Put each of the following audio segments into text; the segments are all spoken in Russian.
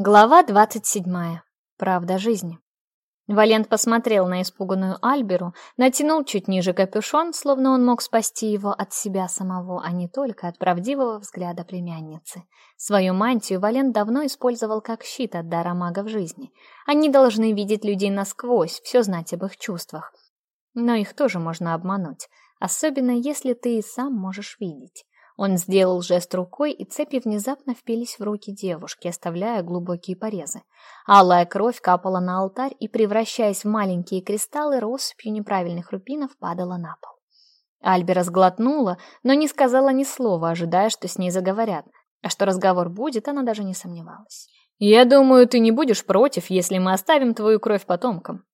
Глава двадцать седьмая. Правда жизни. Валент посмотрел на испуганную Альберу, натянул чуть ниже капюшон, словно он мог спасти его от себя самого, а не только от правдивого взгляда племянницы. Свою мантию Валент давно использовал как щит от дара магов жизни. Они должны видеть людей насквозь, все знать об их чувствах. Но их тоже можно обмануть, особенно если ты и сам можешь видеть. Он сделал жест рукой, и цепи внезапно впились в руки девушки, оставляя глубокие порезы. Алая кровь капала на алтарь и, превращаясь в маленькие кристаллы, россыпью неправильных рубинов падала на пол. Альбера сглотнула, но не сказала ни слова, ожидая, что с ней заговорят. А что разговор будет, она даже не сомневалась. «Я думаю, ты не будешь против, если мы оставим твою кровь потомкам»,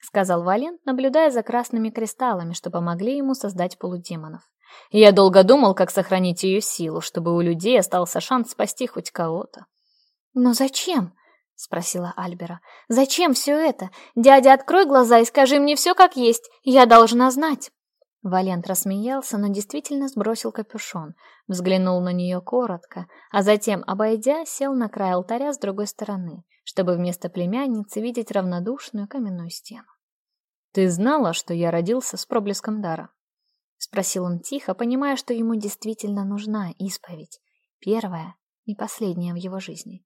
сказал Валент, наблюдая за красными кристаллами, что помогли ему создать полудемонов. Я долго думал, как сохранить ее силу, чтобы у людей остался шанс спасти хоть кого-то. «Но зачем?» — спросила Альбера. «Зачем все это? Дядя, открой глаза и скажи мне все как есть. Я должна знать». Валент рассмеялся, но действительно сбросил капюшон, взглянул на нее коротко, а затем, обойдя, сел на край алтаря с другой стороны, чтобы вместо племянницы видеть равнодушную каменную стену. «Ты знала, что я родился с проблеском дара?» Спросил он тихо, понимая, что ему действительно нужна исповедь. Первая и последняя в его жизни.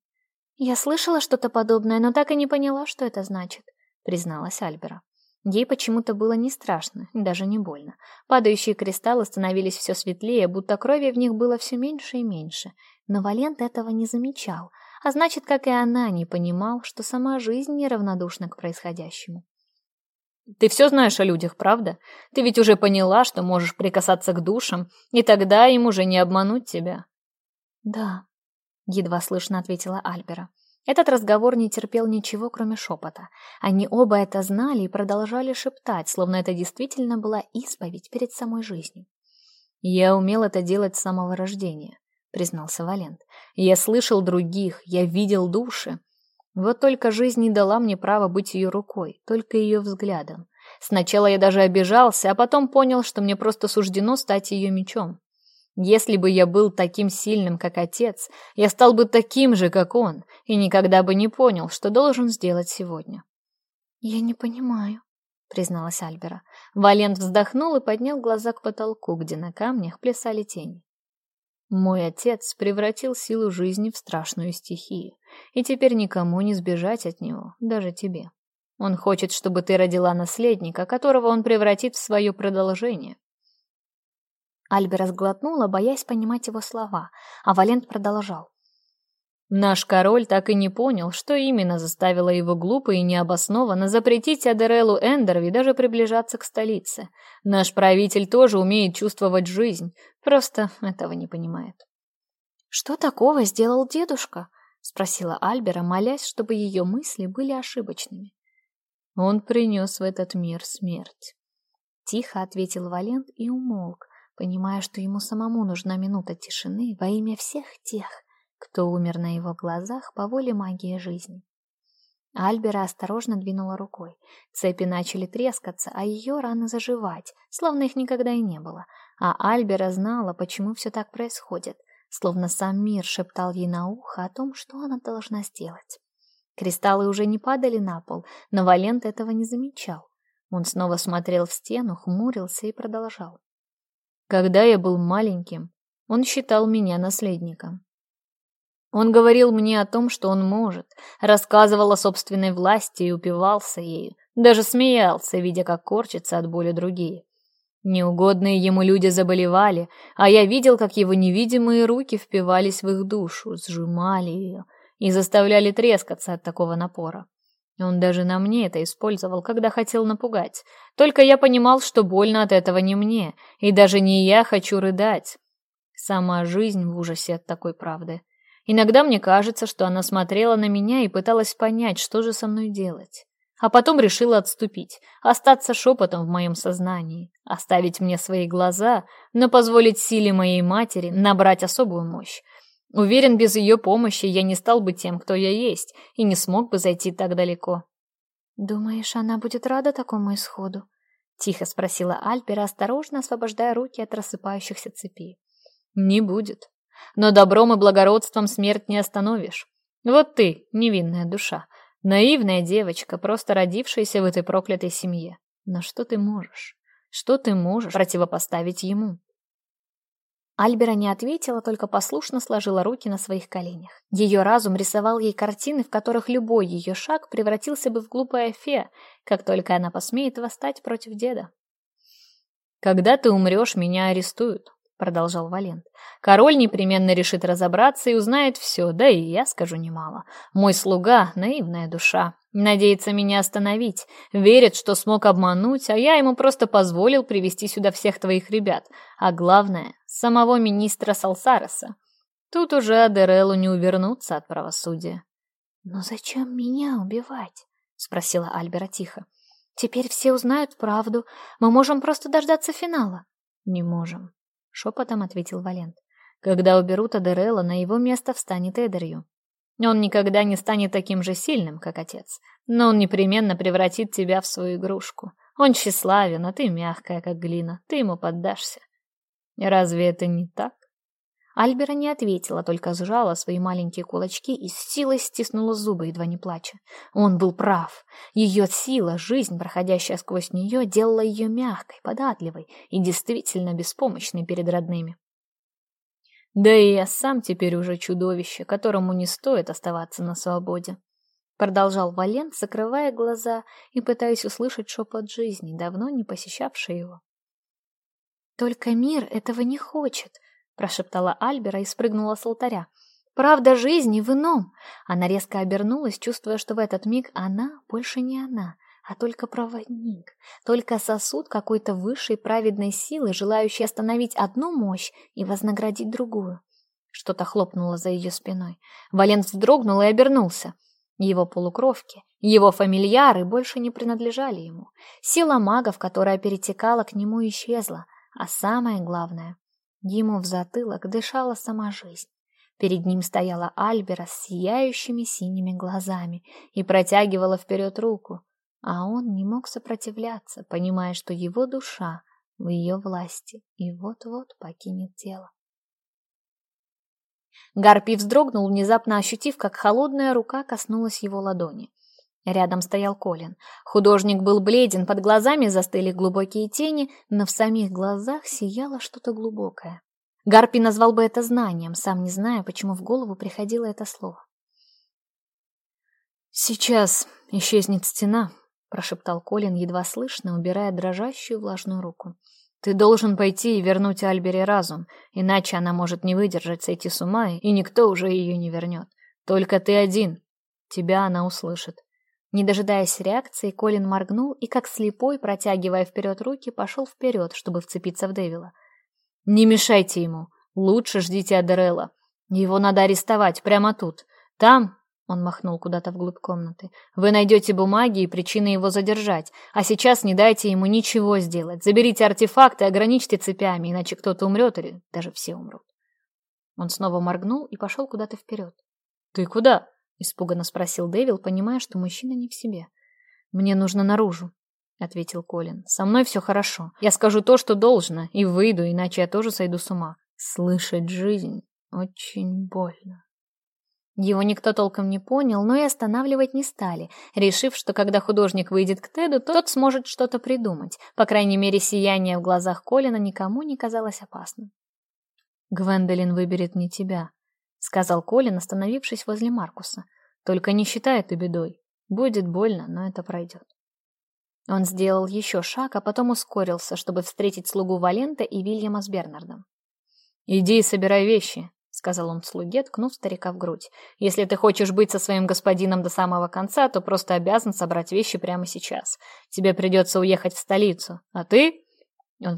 «Я слышала что-то подобное, но так и не поняла, что это значит», — призналась Альбера. Ей почему-то было не страшно, даже не больно. Падающие кристаллы становились все светлее, будто крови в них было все меньше и меньше. Но Валент этого не замечал, а значит, как и она, не понимал, что сама жизнь неравнодушна к происходящему. Ты все знаешь о людях, правда? Ты ведь уже поняла, что можешь прикасаться к душам, и тогда им уже не обмануть тебя». «Да», — едва слышно ответила Альбера. Этот разговор не терпел ничего, кроме шепота. Они оба это знали и продолжали шептать, словно это действительно была исповедь перед самой жизнью. «Я умел это делать с самого рождения», — признался Валент. «Я слышал других, я видел души, вот только жизнь не дала мне права быть ее рукой, только ее взглядом. Сначала я даже обижался, а потом понял, что мне просто суждено стать ее мечом. Если бы я был таким сильным, как отец, я стал бы таким же, как он, и никогда бы не понял, что должен сделать сегодня. «Я не понимаю», — призналась Альбера. Валент вздохнул и поднял глаза к потолку, где на камнях плясали тени. Мой отец превратил силу жизни в страшную стихию, и теперь никому не сбежать от него, даже тебе. Он хочет, чтобы ты родила наследника, которого он превратит в свое продолжение. Альбера сглотнула, боясь понимать его слова, а Валент продолжал. Наш король так и не понял, что именно заставило его глупо и необоснованно запретить Адерелу Эндерви даже приближаться к столице. Наш правитель тоже умеет чувствовать жизнь, просто этого не понимает. «Что такого сделал дедушка?» — спросила Альбера, Кто умер на его глазах по воле магии жизни. Альбера осторожно двинула рукой. Цепи начали трескаться, а ее раны заживать, словно их никогда и не было. А Альбера знала, почему все так происходит, словно сам мир шептал ей на ухо о том, что она должна сделать. Кристаллы уже не падали на пол, но Валент этого не замечал. Он снова смотрел в стену, хмурился и продолжал. «Когда я был маленьким, он считал меня наследником. Он говорил мне о том, что он может, рассказывал о собственной власти и упивался ею, даже смеялся, видя, как корчатся от боли другие. Неугодные ему люди заболевали, а я видел, как его невидимые руки впивались в их душу, сжимали ее и заставляли трескаться от такого напора. Он даже на мне это использовал, когда хотел напугать. Только я понимал, что больно от этого не мне, и даже не я хочу рыдать. Сама жизнь в ужасе от такой правды. Иногда мне кажется, что она смотрела на меня и пыталась понять, что же со мной делать. А потом решила отступить, остаться шепотом в моем сознании, оставить мне свои глаза, но позволить силе моей матери набрать особую мощь. Уверен, без ее помощи я не стал бы тем, кто я есть, и не смог бы зайти так далеко. «Думаешь, она будет рада такому исходу?» — тихо спросила Альпера, осторожно освобождая руки от рассыпающихся цепей. «Не будет», но добром и благородством смерть не остановишь. Вот ты, невинная душа, наивная девочка, просто родившаяся в этой проклятой семье. Но что ты можешь? Что ты можешь противопоставить ему? Альбера не ответила, только послушно сложила руки на своих коленях. Ее разум рисовал ей картины, в которых любой ее шаг превратился бы в глупое фе, как только она посмеет восстать против деда. «Когда ты умрешь, меня арестуют», продолжал Валент. «Король непременно решит разобраться и узнает все, да и я скажу немало. Мой слуга — наивная душа, надеется меня остановить, верит, что смог обмануть, а я ему просто позволил привести сюда всех твоих ребят, а главное — самого министра Салсараса. Тут уже Адереллу не увернуться от правосудия». «Но зачем меня убивать?» — спросила Альбера тихо. «Теперь все узнают правду, мы можем просто дождаться финала». «Не можем», шепотом ответил Валент. Когда уберут Адерелла, на его место встанет Эдерью. Он никогда не станет таким же сильным, как отец, но он непременно превратит тебя в свою игрушку. Он тщеславен, а Альбера не ответила, только сжала свои маленькие кулачки и с силой стиснула зубы, едва не плача. Он был прав. Ее сила, жизнь, проходящая сквозь нее, делала ее мягкой, податливой и действительно беспомощной перед родными. Да и я сам теперь уже чудовище, которому не стоит оставаться на свободе. Продолжал Вален, закрывая глаза и пытаясь услышать шепот жизни, давно не посещавший его. «Только мир этого не хочет», прошептала Альбера и спрыгнула с алтаря. Правда жизни в ином. Она резко обернулась, чувствуя, что в этот миг она больше не она, а только проводник, только сосуд какой-то высшей праведной силы, желающий остановить одну мощь и вознаградить другую. Что-то хлопнуло за ее спиной. Валент вздрогнул и обернулся. Его полукровки, его фамильяры больше не принадлежали ему. Сила магов, которая перетекала к нему, исчезла. А самое главное, Ему в затылок дышала сама жизнь. Перед ним стояла Альбера с сияющими синими глазами и протягивала вперед руку, а он не мог сопротивляться, понимая, что его душа в ее власти и вот-вот покинет тело. Гарпий вздрогнул, внезапно ощутив, как холодная рука коснулась его ладони. Рядом стоял Колин. Художник был бледен, под глазами застыли глубокие тени, но в самих глазах сияло что-то глубокое. Гарпи назвал бы это знанием, сам не зная, почему в голову приходило это слово. «Сейчас исчезнет стена», — прошептал Колин, едва слышно, убирая дрожащую влажную руку. «Ты должен пойти и вернуть Альбере разум, иначе она может не выдержать, сойти с ума, и никто уже ее не вернет. Только ты один. Тебя она услышит. Не дожидаясь реакции, Колин моргнул и, как слепой, протягивая вперед руки, пошел вперед, чтобы вцепиться в Дэвила. «Не мешайте ему. Лучше ждите Адерелла. Его надо арестовать прямо тут. Там...» — он махнул куда-то вглубь комнаты. «Вы найдете бумаги и причины его задержать. А сейчас не дайте ему ничего сделать. Заберите артефакты и ограничьте цепями, иначе кто-то умрет или даже все умрут». Он снова моргнул и пошел куда-то вперед. «Ты куда?» — испуганно спросил Дэвил, понимая, что мужчина не в себе. «Мне нужно наружу», — ответил Колин. «Со мной все хорошо. Я скажу то, что должно, и выйду, иначе я тоже сойду с ума. Слышать жизнь очень больно». Его никто толком не понял, но и останавливать не стали, решив, что когда художник выйдет к Теду, тот сможет что-то придумать. По крайней мере, сияние в глазах Колина никому не казалось опасным. «Гвендолин выберет не тебя», сказал Колин, остановившись возле Маркуса. Только не считай это бедой. Будет больно, но это пройдет. Он сделал еще шаг, а потом ускорился, чтобы встретить слугу Валента и Вильяма с Бернардом. «Иди и собирай вещи», — сказал он слуге, ткнув старика в грудь. «Если ты хочешь быть со своим господином до самого конца, то просто обязан собрать вещи прямо сейчас. Тебе придется уехать в столицу. А ты...» Он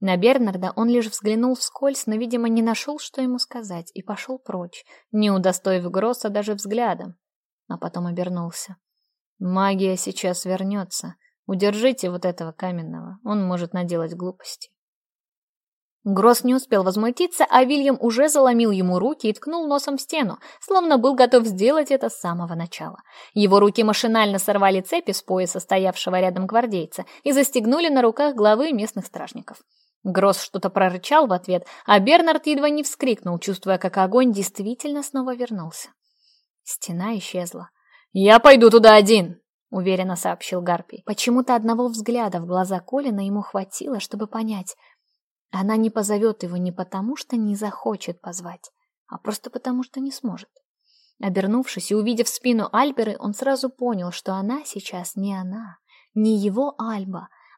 внимательно посмотрел на Вильяма. «Вернешься на границу. Ты там нужен». На Бернарда он лишь взглянул вскользь, но, видимо, не нашел, что ему сказать, и пошел прочь, не удостоив Гросса даже взглядом. А потом обернулся. «Магия сейчас вернется. Удержите вот этого каменного, он может наделать глупости». Гросс не успел возмутиться, а Вильям уже заломил ему руки и ткнул носом в стену, словно был готов сделать это с самого начала. Его руки машинально сорвали цепи с пояса стоявшего рядом гвардейца и застегнули на руках главы местных стражников. Гросс что-то прорычал в ответ, а Бернард едва не вскрикнул, чувствуя, как огонь действительно снова вернулся. Стена исчезла. «Я пойду туда один!» — уверенно сообщил Гарпий. Почему-то одного взгляда в глаза Колина ему хватило, чтобы понять. Она не позовет его не потому, что не захочет позвать, а просто потому, что не сможет. Обернувшись и увидев спину Альберы, он сразу понял, что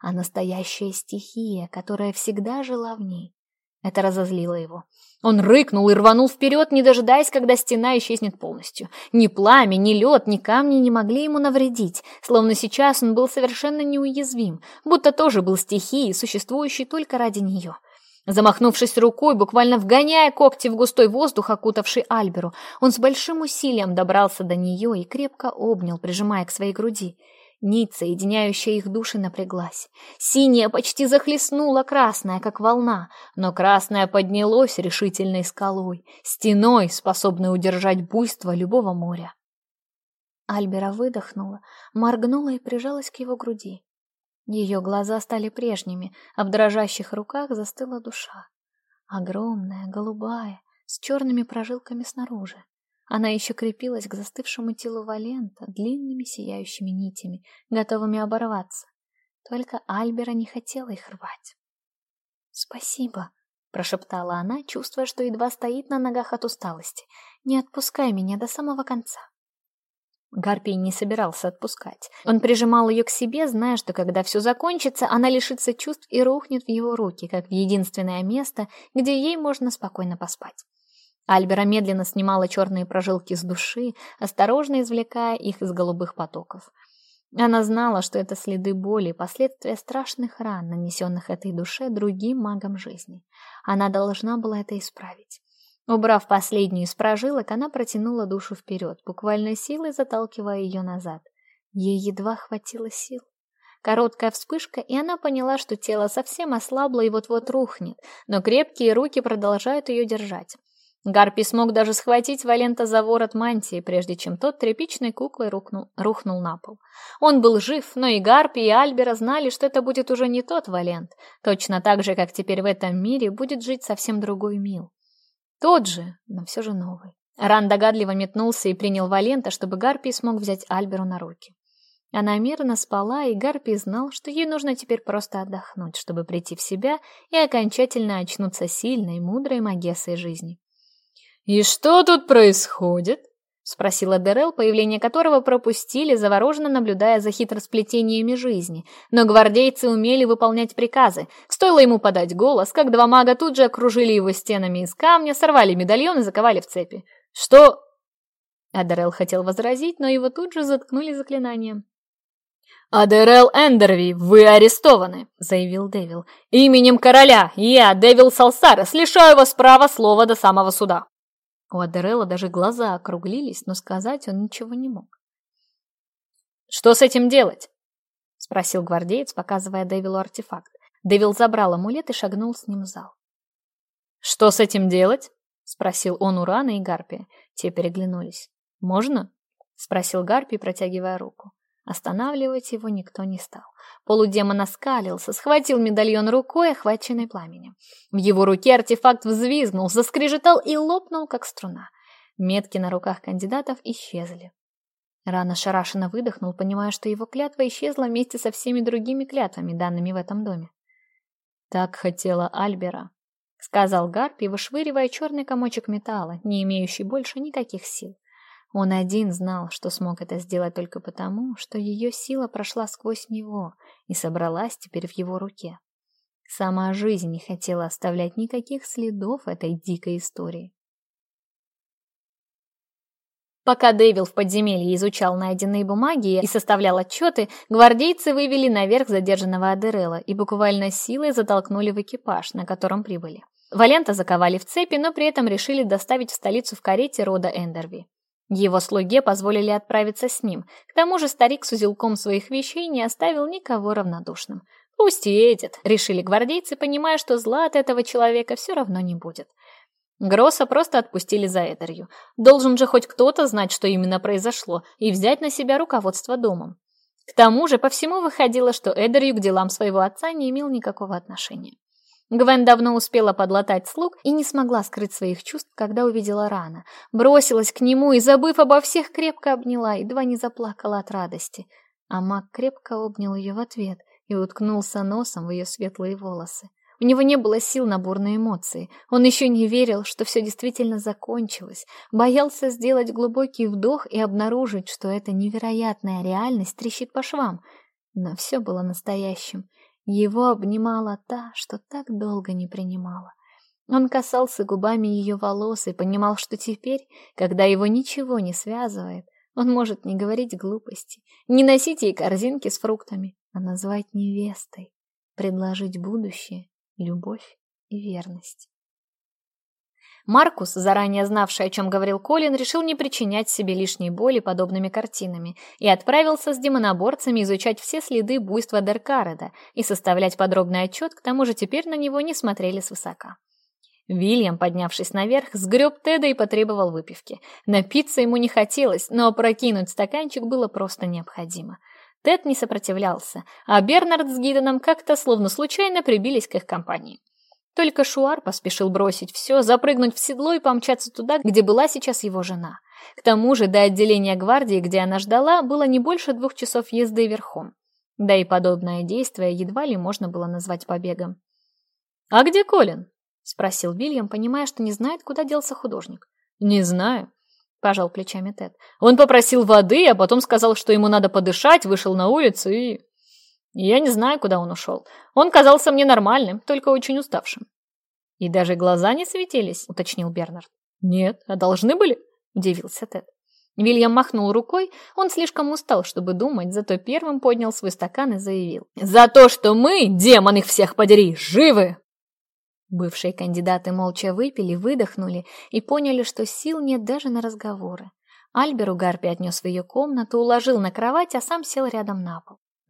она сейчас не она, не его Альба, а настоящая стихия, которая всегда жила в ней. Это разозлило его. Он рыкнул и рванул вперед, не дожидаясь, когда стена исчезнет полностью. Ни пламя, ни лед, ни камни не могли ему навредить, словно сейчас он был совершенно неуязвим, будто тоже был стихией, существующей только ради нее. Замахнувшись рукой, буквально вгоняя когти в густой воздух, окутавший Альберу, Нить, соединяющая их души напряглась. Синяя почти захлестнула красная, как волна, но красная поднялась решительной скалой, стеной, способной удержать буйство любого моря. Альбера выдохнула, моргнула и прижалась к его груди. Ее глаза стали прежними, а в дрожащих руках застыла душа. Огромная, голубая, с черными прожилками снаружи. Она еще крепилась к застывшему телу Валента длинными сияющими нитями, готовыми оборваться. Только Альбера не хотела их рвать. «Спасибо», — прошептала она, чувствуя, что едва стоит на ногах от усталости. «Не отпускай меня до самого конца». Гарпий не собирался отпускать. Он прижимал ее к себе, зная, что когда все закончится, она лишится чувств и рухнет в его руки, как в единственное Альбера медленно снимала черные прожилки с души, осторожно извлекая их из голубых потоков. Она знала, что это следы боли, последствия страшных ран, нанесенных этой душе другим магом жизни. Она должна была это исправить. Убрав последнюю из прожилок, она протянула душу вперед, буквально силой заталкивая ее назад. Ей едва хватило сил. Короткая вспышка, и она поняла, что тело совсем ослабло и вот-вот рухнет, но крепкие руки продолжают ее держать. Гарпи смог даже схватить Валента за ворот мантии, прежде чем тот тряпичной куклой рухнул, рухнул на пол. Он был жив, но и Гарпи, и Альбера знали, что это будет уже не тот Валент, точно так же, как теперь в этом мире будет жить совсем другой Мил. Тот же, но все же новый. Ран догадливо метнулся и принял Валента, чтобы Гарпий смог взять Альберу на руки. Она мирно спала, и Гарпий знал, что ей нужно теперь просто отдохнуть, чтобы прийти в себя и окончательно очнуться сильной, мудрой магессой жизни. «И что тут происходит?» — спросила Дерел, появление которого пропустили, завороженно наблюдая за хитросплетениями жизни. Но гвардейцы умели выполнять приказы. Стоило ему подать голос, как два мага тут же окружили его стенами из камня, сорвали медальон и заковали в цепи. «Что?» Адерел хотел возразить, но его тут же заткнули заклинанием. «Адерел Эндерви, вы арестованы», — заявил Дэвил. «Именем короля я, Дэвил Салсарес, У Уадрелла даже глаза округлились, но сказать он ничего не мог. «Что с этим делать?» — спросил гвардеец, показывая Дэвилу артефакт. Дэвил забрал амулет и шагнул с ним в зал. «Что с этим делать?» — спросил он Урана и Гарпия. Те переглянулись. «Можно?» — спросил Гарпий, протягивая руку. Останавливать его никто не стал. Полудемон оскалился, схватил медальон рукой, охваченной пламенем. В его руке артефакт взвизгнул, заскрежетал и лопнул, как струна. Метки на руках кандидатов исчезли. Рано шарашенно выдохнул, понимая, что его клятва исчезла вместе со всеми другими клятвами, данными в этом доме. «Так хотела Альбера», — сказал Гарпи, вышвыривая черный комочек металла, не имеющий больше никаких сил. Он один знал, что смог это сделать только потому, что ее сила прошла сквозь него и собралась теперь в его руке. Сама жизнь не хотела оставлять никаких следов этой дикой истории. Пока Дэвил в подземелье изучал найденные бумаги и составлял отчеты, гвардейцы вывели наверх задержанного Адерела и буквально силой затолкнули в экипаж, на котором прибыли. Валента заковали в цепи, но при этом решили доставить в столицу в карете рода Эндерви. Его слуге позволили отправиться с ним. К тому же старик с узелком своих вещей не оставил никого равнодушным. «Пусть едет», — решили гвардейцы, понимая, что зла от этого человека все равно не будет. Гросса просто отпустили за Эдерью. Должен же хоть кто-то знать, что именно произошло, и взять на себя руководство домом. К тому же по всему выходило, что Эдерью к делам своего отца не имел никакого отношения. Гвен давно успела подлатать слуг и не смогла скрыть своих чувств, когда увидела рана. Бросилась к нему и, забыв обо всех, крепко обняла, едва не заплакала от радости. А маг крепко обнял ее в ответ и уткнулся носом в ее светлые волосы. У него не было сил на бурные эмоции. Он еще не верил, что все действительно закончилось. Боялся сделать глубокий вдох и обнаружить, что эта невероятная реальность трещит по швам. Но все было настоящим. Его обнимала та, что так долго не принимала. Он касался губами ее волос и понимал, что теперь, когда его ничего не связывает, он может не говорить глупости, не носить ей корзинки с фруктами, а назвать невестой, предложить будущее, любовь и верность. Маркус, заранее знавший, о чем говорил Колин, решил не причинять себе лишней боли подобными картинами и отправился с демоноборцами изучать все следы буйства Деркареда и составлять подробный отчет, к тому же теперь на него не смотрели свысока. Вильям, поднявшись наверх, сгреб Теда и потребовал выпивки. Напиться ему не хотелось, но опрокинуть стаканчик было просто необходимо. Тед не сопротивлялся, а Бернард с Гиденом как-то словно случайно прибились к их компании. Только Шуар поспешил бросить все, запрыгнуть в седло и помчаться туда, где была сейчас его жена. К тому же до отделения гвардии, где она ждала, было не больше двух часов езды верхом. Да и подобное действие едва ли можно было назвать побегом. «А где Колин?» — спросил Вильям, понимая, что не знает, куда делся художник. «Не знаю», — пожал плечами Тед. «Он попросил воды, а потом сказал, что ему надо подышать, вышел на улицу и...» Я не знаю, куда он ушел. Он казался мне нормальным, только очень уставшим. И даже глаза не светились, уточнил Бернард. Нет, а должны были? Удивился Тед. Вильям махнул рукой, он слишком устал, чтобы думать, зато первым поднял свой стакан и заявил. «За то, что мы, демон их всех подери, живы!» Бывшие кандидаты молча выпили, выдохнули и поняли, что сил нет даже на разговоры. Альберу Гарпи отнес в ее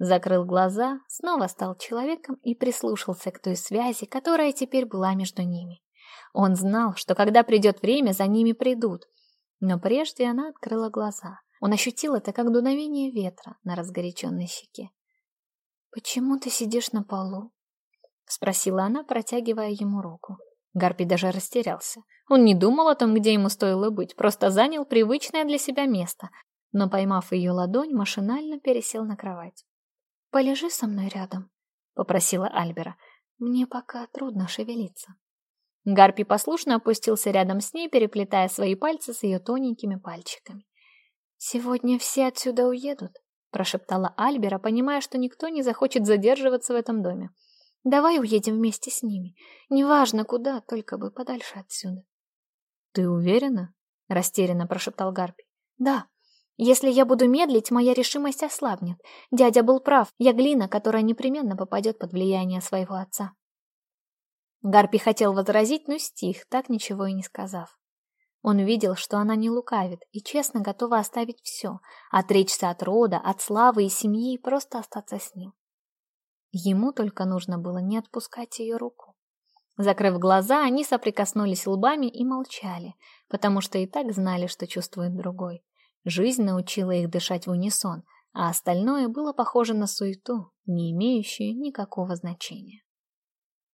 Закрыл глаза, снова стал человеком и прислушался к той связи, которая теперь была между ними. Он знал, что когда придет время, за ними придут. Но прежде она открыла глаза. Он ощутил это, как дуновение ветра на разгоряченной щеке. «Почему ты сидишь на полу?» — спросила она, протягивая ему руку. Гарпи даже растерялся. Он не думал о том, где ему стоило быть, просто занял привычное для себя место, но, поймав ее ладонь, машинально пересел на кровать. Полежи со мной рядом», — попросила Альбера. «Мне пока трудно шевелиться». Гарпи послушно опустился рядом с ней, переплетая свои пальцы с ее тоненькими пальчиками. «Сегодня все отсюда уедут», — прошептала Альбера, понимая, что никто не захочет задерживаться в этом доме. «Давай уедем вместе с ними. Неважно куда, только бы подальше отсюда». «Ты уверена?» — растерянно прошептал Гарпи. «Да», если я буду медлить, моя решимость ослабнет. Дядя был прав, я глина, которая непременно попадет под влияние своего отца. Гарпи хотел возразить, но стих, так ничего и не сказав. Он видел, что она не лукавит и честно готова оставить все, отречься от рода, от славы и семьи и просто остаться с ним. Ему только нужно было не отпускать ее руку. Закрыв глаза, они соприкоснулись лбами и молчали, потому что и так Жизнь научила их дышать в унисон, а остальное было похоже на суету, не имеющую никакого значения.